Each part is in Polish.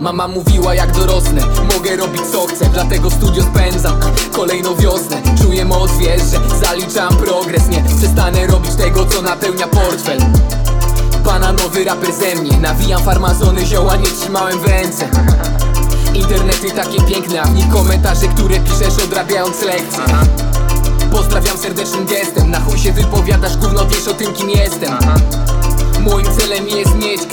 Mama mówiła jak dorosnę. Mogę robić co chcę, dlatego studio spędzam Kolejną wiosnę, czuję moc, wiesz, że Zaliczam progres, nie? Przestanę robić tego co napełnia portfel. Bananowy raper ze mnie. Nawijam farmazony, zioła nie trzymałem w ręce. Internety takie piękne, a w nich komentarze, które piszesz odrabiając lekcje. Pozdrawiam serdecznym gestem. Na chuj się wypowiadasz, gówno wiesz o tym kim jestem. Moim celem jest mieć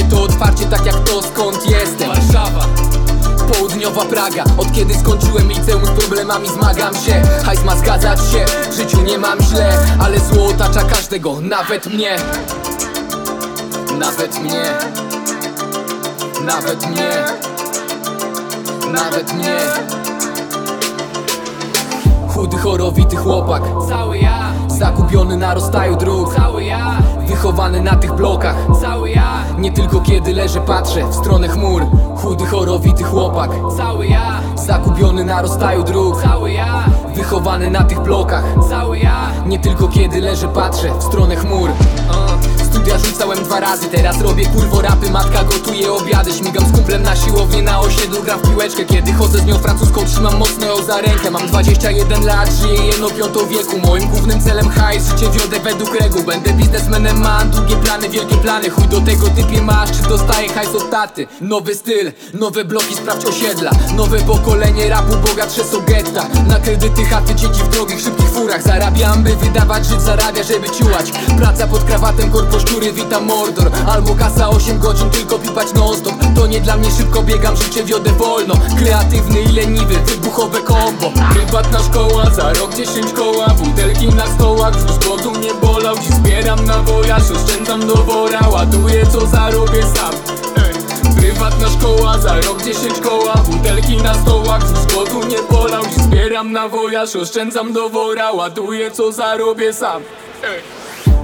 Mówię to otwarcie tak jak to skąd jestem. Warszawa. Południowa Praga. Od kiedy skończyłem liceum z problemami zmagam się. Hajs ma zgadzać się, w życiu nie mam źle Ale zło otacza każdego, nawet mnie. Nawet mnie. Nawet mnie. Nawet mnie. Chudy, chorowity chłopak. Cały ja, Zagubiony na rozstaju dróg. Cały ja, Wychowany na tych blokach. Cały ja, Nie tylko kiedy leżę patrzę w stronę chmur. Chudy, chorowity chłopak. Cały ja, Zagubiony na rozstaju dróg. Cały ja, Wychowany na tych blokach. Cały ja, Nie tylko kiedy leżę patrzę w stronę chmur. Studia rzucałem dwa razy, teraz robię kurwo rapy. Matka gotuje obiady, śmigam z kumplem na siłownię Na osiedlu gram w piłeczkę, kiedy chodzę z nią francuską Trzymam mocno ją za rękę, mam 21 lat, żyję jedno piąto wieku. Moim głównym celem hajs, życie wiodę według reguł. Będę biznesmenem, długie plany, wielkie plany. Chuj do tego typie masz, czy dostaję hajs od taty. Nowy styl, nowe bloki, sprawdź osiedla. Nowe pokolenie rapu, bogatsze są getta. Na kredyty, chaty, dzieci w drogich, szybkich furach. Zarabiam, by wydawać, żyć zarabia, żeby ciułać. Praca pod krawatem, korpo szczury, witam mordor. Albo kasa 8 godzin, tylko pipać non stop To nie dla mnie szybko biegam, życie wiodę wolno. Kreatywny i leniwy, wybuchowe kombo. Prywatna szkoła, za rok 10 koła. Butelki na stołach, wzdłuż głodu mnie bolał Dziś zbieram na wojaż, oszczędzam do wora Ładuję co zarobię sam. Prywatna szkoła, za rok 10 koła Butelki na stołach, głodu nie bolał. Zbieram na wojaż, oszczędzam do wora Ładuję co zarobię sam.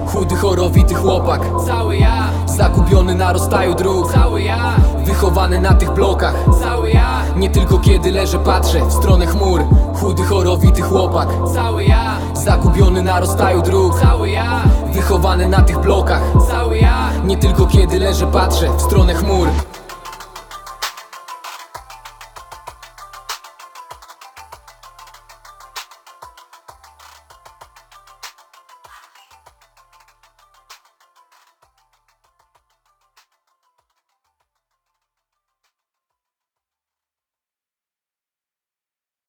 Chudy, chorowity chłopak. Cały ja, Zagubiony na rozstaju dróg. Cały ja, Wychowany na tych blokach. Cały ja, Nie tylko kiedy leżę patrzę w stronę chmur. Chudy, chorowity chłopak. Cały ja, Zagubiony na rozstaju dróg. Cały ja, Wychowany na tych blokach. Cały ja, Nie tylko kiedy leżę patrzę w stronę chmur